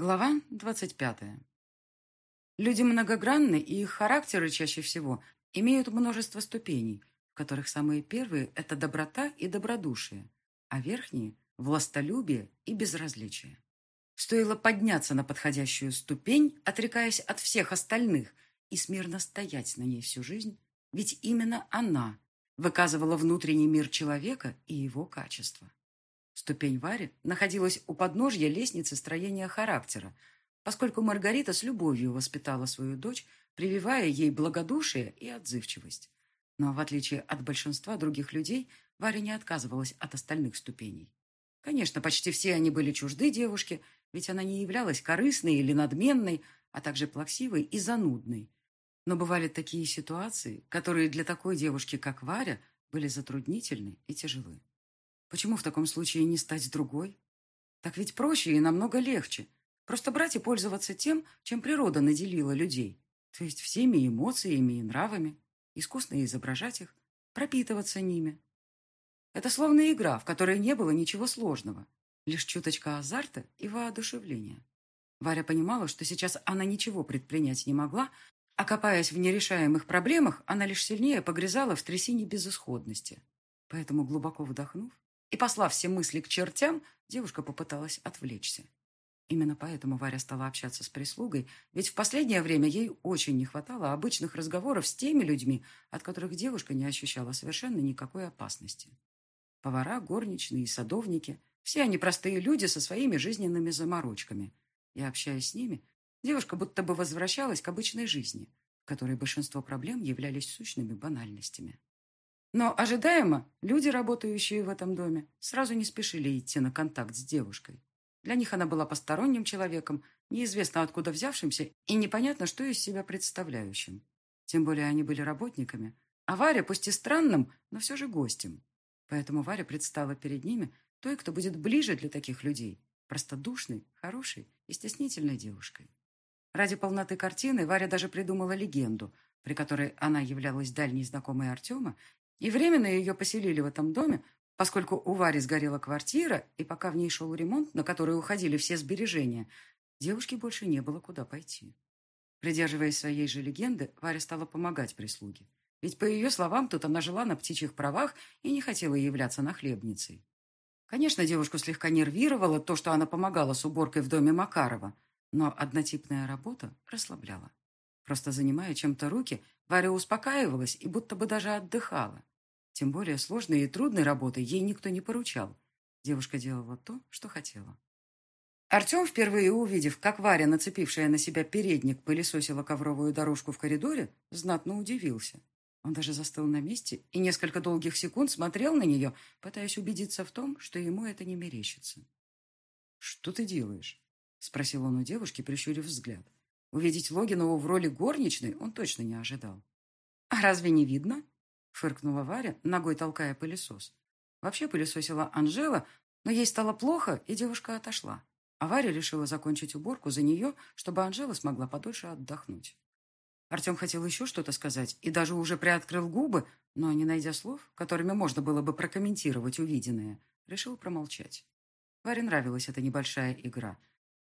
Глава двадцать пятая. Люди многогранны, и их характеры чаще всего имеют множество ступеней, в которых самые первые – это доброта и добродушие, а верхние – властолюбие и безразличие. Стоило подняться на подходящую ступень, отрекаясь от всех остальных, и смирно стоять на ней всю жизнь, ведь именно она выказывала внутренний мир человека и его качества. Ступень Вари находилась у подножья лестницы строения характера, поскольку Маргарита с любовью воспитала свою дочь, прививая ей благодушие и отзывчивость. Но в отличие от большинства других людей, Варя не отказывалась от остальных ступеней. Конечно, почти все они были чужды девушке, ведь она не являлась корыстной или надменной, а также плаксивой и занудной. Но бывали такие ситуации, которые для такой девушки, как Варя, были затруднительны и тяжелы. Почему в таком случае не стать другой? Так ведь проще и намного легче. Просто брать и пользоваться тем, чем природа наделила людей. То есть всеми эмоциями и нравами. Искусно изображать их, пропитываться ними. Это словно игра, в которой не было ничего сложного. Лишь чуточка азарта и воодушевления. Варя понимала, что сейчас она ничего предпринять не могла, а копаясь в нерешаемых проблемах, она лишь сильнее погрязала в трясине безысходности. Поэтому, глубоко вдохнув, и, послав все мысли к чертям, девушка попыталась отвлечься. Именно поэтому Варя стала общаться с прислугой, ведь в последнее время ей очень не хватало обычных разговоров с теми людьми, от которых девушка не ощущала совершенно никакой опасности. Повара, горничные и садовники – все они простые люди со своими жизненными заморочками. И, общаясь с ними, девушка будто бы возвращалась к обычной жизни, в которой большинство проблем являлись сущными банальностями. Но ожидаемо люди, работающие в этом доме, сразу не спешили идти на контакт с девушкой. Для них она была посторонним человеком, неизвестно откуда взявшимся и непонятно, что из себя представляющим. Тем более они были работниками, а Варя, пусть и странным, но все же гостем. Поэтому Варя предстала перед ними той, кто будет ближе для таких людей, простодушной, хорошей и стеснительной девушкой. Ради полноты картины Варя даже придумала легенду, при которой она являлась дальней знакомой Артема и временно ее поселили в этом доме, поскольку у Вари сгорела квартира, и пока в ней шел ремонт, на который уходили все сбережения, девушке больше не было куда пойти. Придерживаясь своей же легенды, Варя стала помогать прислуге. Ведь, по ее словам, тут она жила на птичьих правах и не хотела являться нахлебницей. Конечно, девушку слегка нервировало то, что она помогала с уборкой в доме Макарова, но однотипная работа расслабляла. Просто занимая чем-то руки, Варя успокаивалась и будто бы даже отдыхала. Тем более сложной и трудной работы ей никто не поручал. Девушка делала то, что хотела. Артем, впервые увидев, как Варя, нацепившая на себя передник, пылесосила ковровую дорожку в коридоре, знатно удивился. Он даже застыл на месте и несколько долгих секунд смотрел на нее, пытаясь убедиться в том, что ему это не мерещится. «Что ты делаешь?» — спросил он у девушки, прищурив взгляд. Увидеть Логинову в роли горничной он точно не ожидал. «А разве не видно?» — фыркнула Варя, ногой толкая пылесос. Вообще пылесосила Анжела, но ей стало плохо, и девушка отошла. А Варя решила закончить уборку за нее, чтобы Анжела смогла подольше отдохнуть. Артем хотел еще что-то сказать и даже уже приоткрыл губы, но, не найдя слов, которыми можно было бы прокомментировать увиденное, решил промолчать. Варе нравилась эта небольшая игра,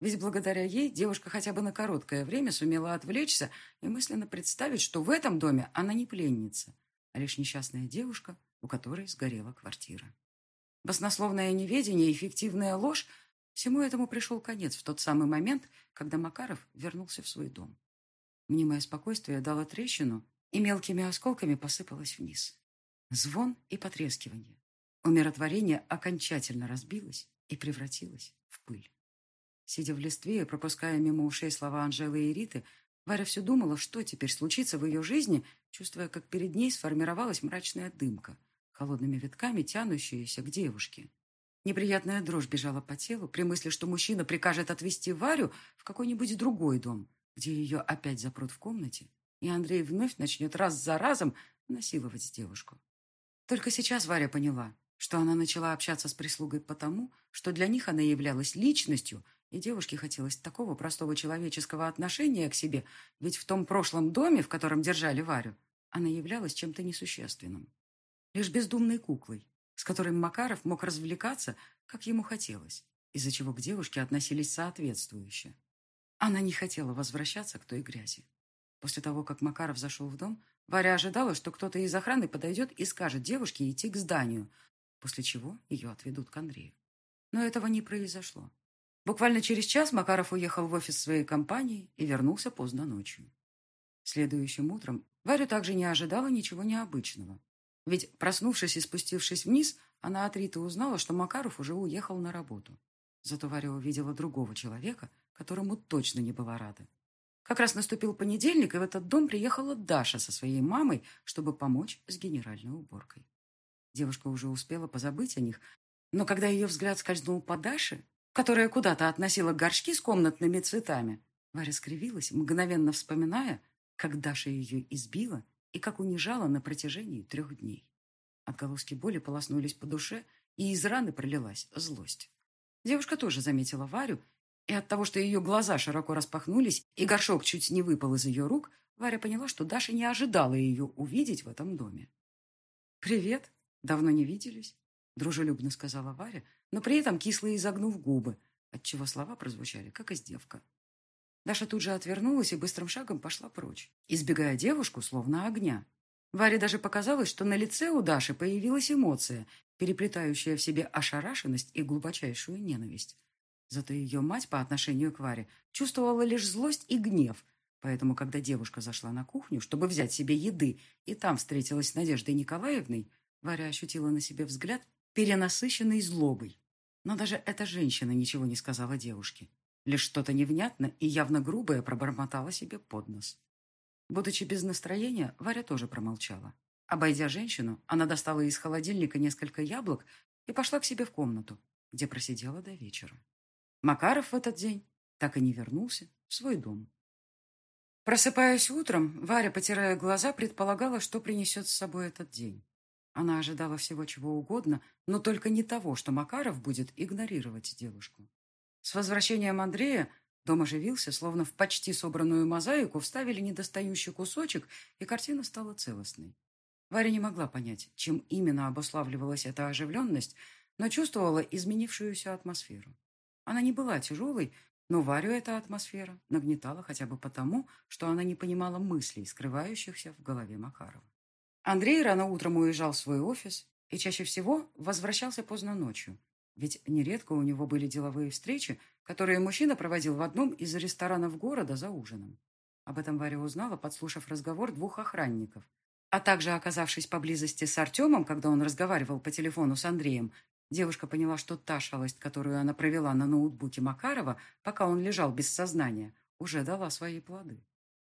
ведь благодаря ей девушка хотя бы на короткое время сумела отвлечься и мысленно представить, что в этом доме она не пленница, а лишь несчастная девушка, у которой сгорела квартира. Баснословное неведение и фиктивная ложь всему этому пришел конец в тот самый момент, когда Макаров вернулся в свой дом. Мнимое спокойствие дало трещину и мелкими осколками посыпалось вниз. Звон и потрескивание. Умиротворение окончательно разбилось и превратилось в пыль. Сидя в листве и пропуская мимо ушей слова Анжелы и Риты, Варя все думала, что теперь случится в ее жизни, чувствуя, как перед ней сформировалась мрачная дымка, холодными витками тянущаяся к девушке. Неприятная дрожь бежала по телу при мысли, что мужчина прикажет отвезти Варю в какой-нибудь другой дом, где ее опять запрут в комнате, и Андрей вновь начнет раз за разом насиловать девушку. Только сейчас Варя поняла, что она начала общаться с прислугой потому, что для них она являлась личностью – и девушке хотелось такого простого человеческого отношения к себе, ведь в том прошлом доме, в котором держали Варю, она являлась чем-то несущественным. Лишь бездумной куклой, с которой Макаров мог развлекаться, как ему хотелось, из-за чего к девушке относились соответствующе. Она не хотела возвращаться к той грязи. После того, как Макаров зашел в дом, Варя ожидала, что кто-то из охраны подойдет и скажет девушке идти к зданию, после чего ее отведут к Андрею. Но этого не произошло. Буквально через час Макаров уехал в офис своей компании и вернулся поздно ночью. Следующим утром Варя также не ожидала ничего необычного. Ведь, проснувшись и спустившись вниз, она от Риты узнала, что Макаров уже уехал на работу. Зато Варя увидела другого человека, которому точно не была рада. Как раз наступил понедельник, и в этот дом приехала Даша со своей мамой, чтобы помочь с генеральной уборкой. Девушка уже успела позабыть о них, но когда ее взгляд скользнул по Даше, которая куда-то относила горшки с комнатными цветами, Варя скривилась, мгновенно вспоминая, как Даша ее избила и как унижала на протяжении трех дней. Отголоски боли полоснулись по душе, и из раны пролилась злость. Девушка тоже заметила Варю, и от того, что ее глаза широко распахнулись, и горшок чуть не выпал из ее рук, Варя поняла, что Даша не ожидала ее увидеть в этом доме. «Привет! Давно не виделись?» — дружелюбно сказала Варя, но при этом кисло изогнув губы, отчего слова прозвучали, как издевка. Даша тут же отвернулась и быстрым шагом пошла прочь, избегая девушку, словно огня. Варе даже показалось, что на лице у Даши появилась эмоция, переплетающая в себе ошарашенность и глубочайшую ненависть. Зато ее мать по отношению к Варе чувствовала лишь злость и гнев, поэтому, когда девушка зашла на кухню, чтобы взять себе еды, и там встретилась с Надеждой Николаевной, Варя ощутила на себе взгляд, перенасыщенный злобой. Но даже эта женщина ничего не сказала девушке. Лишь что-то невнятно и явно грубое пробормотала себе под нос. Будучи без настроения, Варя тоже промолчала. Обойдя женщину, она достала из холодильника несколько яблок и пошла к себе в комнату, где просидела до вечера. Макаров в этот день так и не вернулся в свой дом. Просыпаясь утром, Варя, потирая глаза, предполагала, что принесет с собой этот день. Она ожидала всего чего угодно, но только не того, что Макаров будет игнорировать девушку. С возвращением Андрея дом оживился, словно в почти собранную мозаику вставили недостающий кусочек, и картина стала целостной. Варя не могла понять, чем именно обуславливалась эта оживленность, но чувствовала изменившуюся атмосферу. Она не была тяжелой, но Варю эта атмосфера нагнетала хотя бы потому, что она не понимала мыслей, скрывающихся в голове Макарова. Андрей рано утром уезжал в свой офис и чаще всего возвращался поздно ночью, ведь нередко у него были деловые встречи, которые мужчина проводил в одном из ресторанов города за ужином. Об этом Варя узнала, подслушав разговор двух охранников. А также, оказавшись поблизости с Артемом, когда он разговаривал по телефону с Андреем, девушка поняла, что та шалость, которую она провела на ноутбуке Макарова, пока он лежал без сознания, уже дала свои плоды.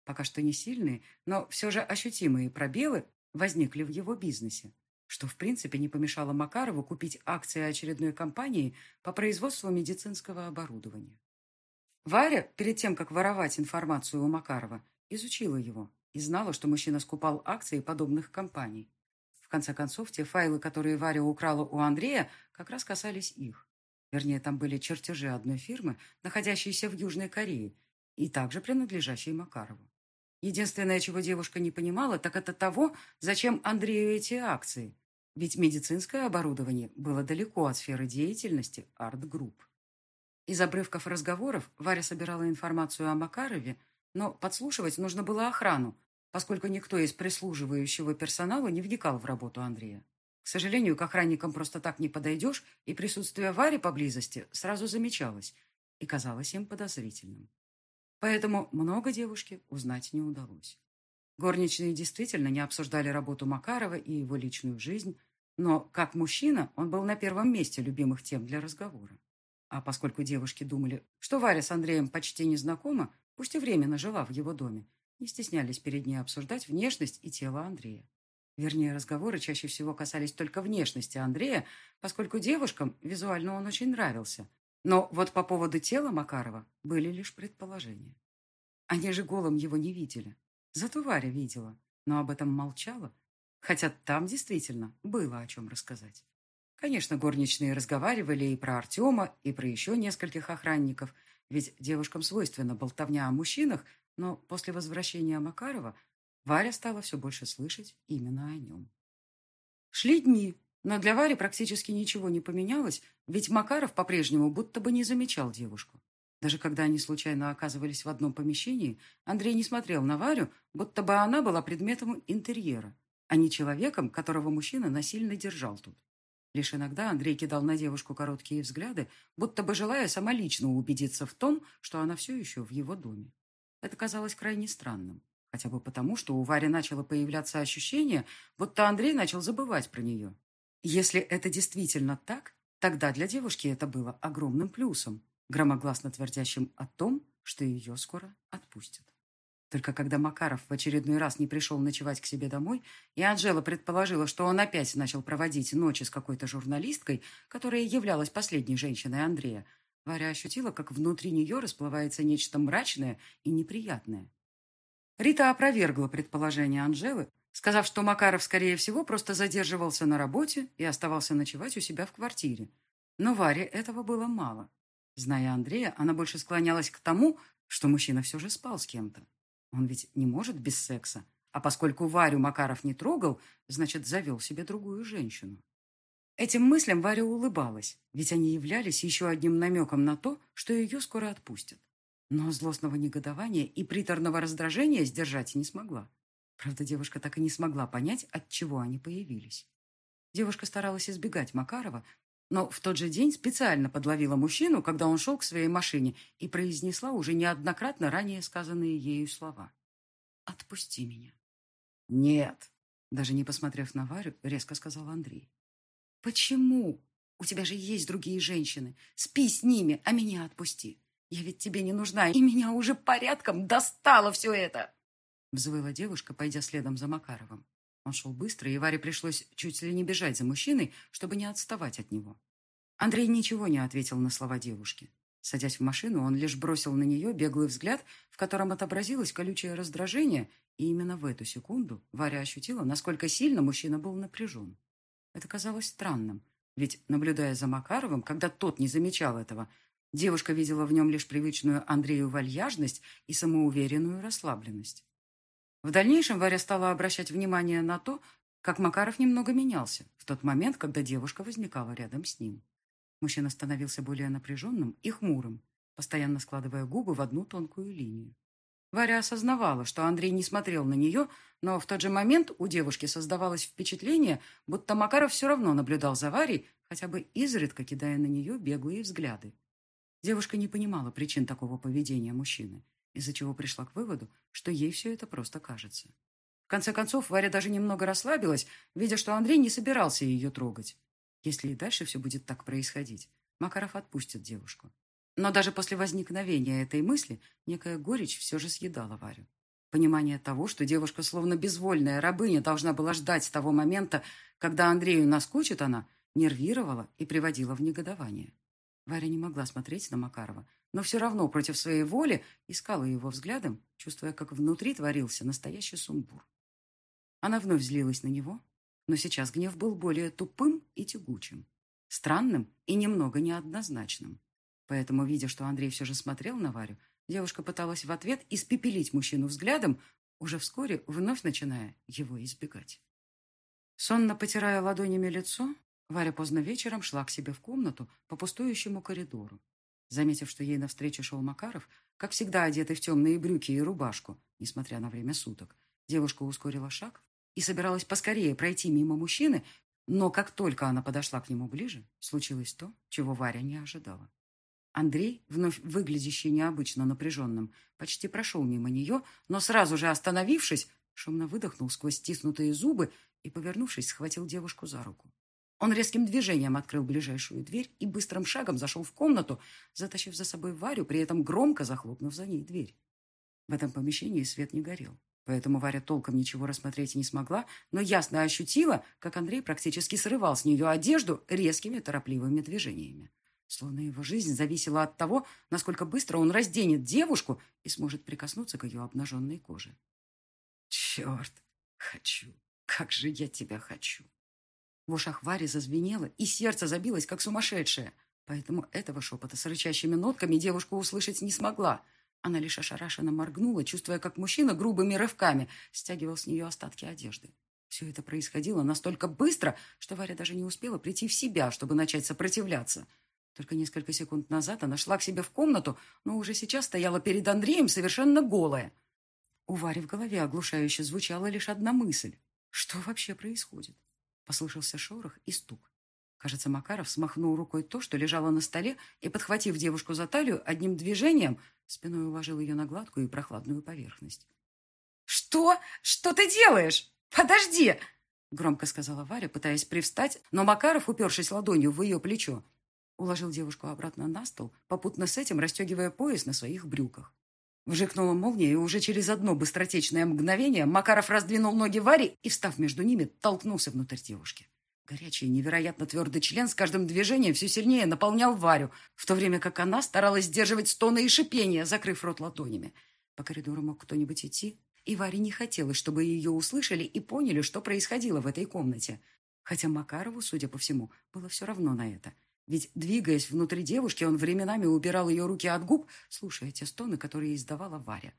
Пока что не сильные, но все же ощутимые пробелы возникли в его бизнесе что в принципе не помешало Макарову купить акции очередной компании по производству медицинского оборудования. Варя, перед тем, как воровать информацию у Макарова, изучила его и знала, что мужчина скупал акции подобных компаний. В конце концов, те файлы, которые Варя украла у Андрея, как раз касались их. Вернее, там были чертежи одной фирмы, находящейся в Южной Корее, и также принадлежащей Макарову. Единственное, чего девушка не понимала, так это того, зачем Андрею эти акции. Ведь медицинское оборудование было далеко от сферы деятельности Арт-Групп. Из обрывков разговоров Варя собирала информацию о Макарове, но подслушивать нужно было охрану, поскольку никто из прислуживающего персонала не вникал в работу Андрея. К сожалению, к охранникам просто так не подойдешь, и присутствие Вари поблизости сразу замечалось и казалось им подозрительным. Поэтому много девушке узнать не удалось. Горничные действительно не обсуждали работу Макарова и его личную жизнь, но, как мужчина, он был на первом месте любимых тем для разговора. А поскольку девушки думали, что Варя с Андреем почти не знакома, пусть и временно жила в его доме, не стеснялись перед ней обсуждать внешность и тело Андрея. Вернее, разговоры чаще всего касались только внешности Андрея, поскольку девушкам визуально он очень нравился. Но вот по поводу тела Макарова были лишь предположения. Они же голым его не видели. Зато Варя видела, но об этом молчала, хотя там действительно было о чем рассказать. Конечно, горничные разговаривали и про Артема, и про еще нескольких охранников, ведь девушкам свойственна болтовня о мужчинах, но после возвращения Макарова Варя стала все больше слышать именно о нем. Шли дни, Но для Вари практически ничего не поменялось, ведь Макаров по-прежнему будто бы не замечал девушку. Даже когда они случайно оказывались в одном помещении, Андрей не смотрел на Варю, будто бы она была предметом интерьера, а не человеком, которого мужчина насильно держал тут. Лишь иногда Андрей кидал на девушку короткие взгляды, будто бы желая самолично убедиться в том, что она все еще в его доме. Это казалось крайне странным. Хотя бы потому, что у Вари начало появляться ощущение, будто Андрей начал забывать про нее. Если это действительно так, тогда для девушки это было огромным плюсом, громогласно твердящим о том, что ее скоро отпустят. Только когда Макаров в очередной раз не пришел ночевать к себе домой, и Анжела предположила, что он опять начал проводить ночи с какой-то журналисткой, которая являлась последней женщиной Андрея, Варя ощутила, как внутри нее расплывается нечто мрачное и неприятное. Рита опровергла предположение Анжелы, сказав, что Макаров, скорее всего, просто задерживался на работе и оставался ночевать у себя в квартире. Но Варе этого было мало. Зная Андрея, она больше склонялась к тому, что мужчина все же спал с кем-то. Он ведь не может без секса. А поскольку Варю Макаров не трогал, значит, завел себе другую женщину. Этим мыслям Варя улыбалась, ведь они являлись еще одним намеком на то, что ее скоро отпустят. Но злостного негодования и приторного раздражения сдержать не смогла. Правда, девушка так и не смогла понять, от чего они появились. Девушка старалась избегать Макарова, но в тот же день специально подловила мужчину, когда он шел к своей машине, и произнесла уже неоднократно ранее сказанные ею слова. «Отпусти меня». «Нет», даже не посмотрев на Варю, резко сказал Андрей. «Почему? У тебя же есть другие женщины. Спи с ними, а меня отпусти. Я ведь тебе не нужна, и меня уже порядком достало все это!» Взвыла девушка, пойдя следом за Макаровым. Он шел быстро, и Варе пришлось чуть ли не бежать за мужчиной, чтобы не отставать от него. Андрей ничего не ответил на слова девушки. Садясь в машину, он лишь бросил на нее беглый взгляд, в котором отобразилось колючее раздражение, и именно в эту секунду Варя ощутила, насколько сильно мужчина был напряжен. Это казалось странным, ведь, наблюдая за Макаровым, когда тот не замечал этого, Девушка видела в нем лишь привычную Андрею вальяжность и самоуверенную расслабленность. В дальнейшем Варя стала обращать внимание на то, как Макаров немного менялся в тот момент, когда девушка возникала рядом с ним. Мужчина становился более напряженным и хмурым, постоянно складывая губы в одну тонкую линию. Варя осознавала, что Андрей не смотрел на нее, но в тот же момент у девушки создавалось впечатление, будто Макаров все равно наблюдал за Варей, хотя бы изредка кидая на нее беглые взгляды. Девушка не понимала причин такого поведения мужчины, из-за чего пришла к выводу, что ей все это просто кажется. В конце концов, Варя даже немного расслабилась, видя, что Андрей не собирался ее трогать. Если и дальше все будет так происходить, Макаров отпустит девушку. Но даже после возникновения этой мысли некая горечь все же съедала Варю. Понимание того, что девушка, словно безвольная рабыня, должна была ждать того момента, когда Андрею наскучит она, нервировало и приводило в негодование. Варя не могла смотреть на Макарова, но все равно против своей воли искала его взглядом, чувствуя, как внутри творился настоящий сумбур. Она вновь злилась на него, но сейчас гнев был более тупым и тягучим, странным и немного неоднозначным. Поэтому, видя, что Андрей все же смотрел на Варю, девушка пыталась в ответ испепелить мужчину взглядом, уже вскоре вновь начиная его избегать. Сонно потирая ладонями лицо, Варя поздно вечером шла к себе в комнату по пустующему коридору. Заметив, что ей навстречу шел Макаров, как всегда одетый в темные брюки и рубашку, несмотря на время суток, девушка ускорила шаг и собиралась поскорее пройти мимо мужчины, но как только она подошла к нему ближе, случилось то, чего Варя не ожидала. Андрей, вновь выглядящий необычно напряженным, почти прошел мимо нее, но сразу же остановившись, шумно выдохнул сквозь стиснутые зубы и, повернувшись, схватил девушку за руку. Он резким движением открыл ближайшую дверь и быстрым шагом зашел в комнату, затащив за собой Варю, при этом громко захлопнув за ней дверь. В этом помещении свет не горел, поэтому Варя толком ничего рассмотреть не смогла, но ясно ощутила, как Андрей практически срывал с нее одежду резкими торопливыми движениями. Словно его жизнь зависела от того, насколько быстро он разденет девушку и сможет прикоснуться к ее обнаженной коже. «Черт! Хочу! Как же я тебя хочу!» В ушах Вари зазвенело, и сердце забилось, как сумасшедшее. Поэтому этого шепота с рычащими нотками девушка услышать не смогла. Она лишь ошарашенно моргнула, чувствуя, как мужчина грубыми рывками стягивал с нее остатки одежды. Все это происходило настолько быстро, что Варя даже не успела прийти в себя, чтобы начать сопротивляться. Только несколько секунд назад она шла к себе в комнату, но уже сейчас стояла перед Андреем совершенно голая. У Вари в голове оглушающе звучала лишь одна мысль. Что вообще происходит? Послышался шорох и стук. Кажется, Макаров смахнул рукой то, что лежало на столе, и, подхватив девушку за талию, одним движением спиной уложил ее на гладкую и прохладную поверхность. «Что? Что ты делаешь?» «Подожди!» — громко сказала Варя, пытаясь привстать, но Макаров, упершись ладонью в ее плечо, уложил девушку обратно на стол, попутно с этим расстегивая пояс на своих брюках. Вжикнула молния, и уже через одно быстротечное мгновение Макаров раздвинул ноги Варе и, встав между ними, толкнулся внутрь девушки. Горячий, невероятно твердый член с каждым движением все сильнее наполнял Варю, в то время как она старалась сдерживать стоны и шипения, закрыв рот ладонями. По коридору мог кто-нибудь идти, и Варе не хотелось, чтобы ее услышали и поняли, что происходило в этой комнате. Хотя Макарову, судя по всему, было все равно на это. Ведь, двигаясь внутри девушки, он временами убирал ее руки от губ, слушая те стоны, которые издавала Варя.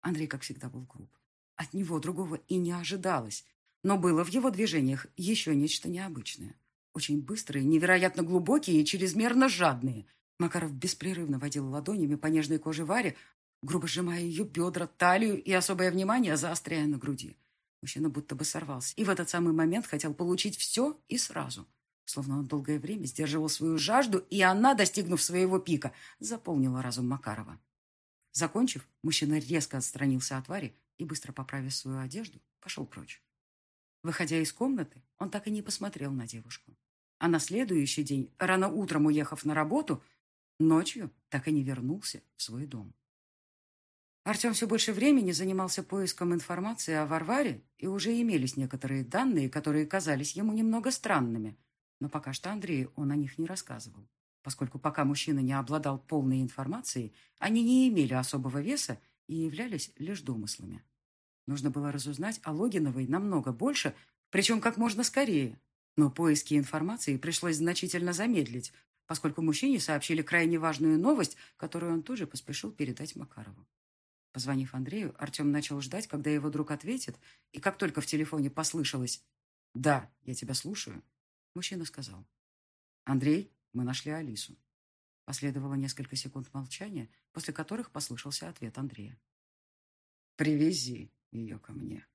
Андрей, как всегда, был груб. От него другого и не ожидалось. Но было в его движениях еще нечто необычное. Очень быстрые, невероятно глубокие и чрезмерно жадные. Макаров беспрерывно водил ладонями по нежной коже Вари, грубо сжимая ее бедра, талию и особое внимание заостряя на груди. Мужчина будто бы сорвался и в этот самый момент хотел получить все и сразу. Словно он долгое время сдерживал свою жажду, и она, достигнув своего пика, заполнила разум Макарова. Закончив, мужчина резко отстранился от Вари и, быстро поправив свою одежду, пошел прочь. Выходя из комнаты, он так и не посмотрел на девушку. А на следующий день, рано утром уехав на работу, ночью так и не вернулся в свой дом. Артем все больше времени занимался поиском информации о Варваре, и уже имелись некоторые данные, которые казались ему немного странными. Но пока что Андрею он о них не рассказывал, поскольку пока мужчина не обладал полной информацией, они не имели особого веса и являлись лишь домыслами. Нужно было разузнать о Логиновой намного больше, причем как можно скорее. Но поиски информации пришлось значительно замедлить, поскольку мужчине сообщили крайне важную новость, которую он тоже поспешил передать Макарову. Позвонив Андрею, Артем начал ждать, когда его друг ответит, и как только в телефоне послышалось «Да, я тебя слушаю», мужчина сказал «Андрей, мы нашли Алису». Последовало несколько секунд молчания, после которых послышался ответ Андрея. «Привези ее ко мне».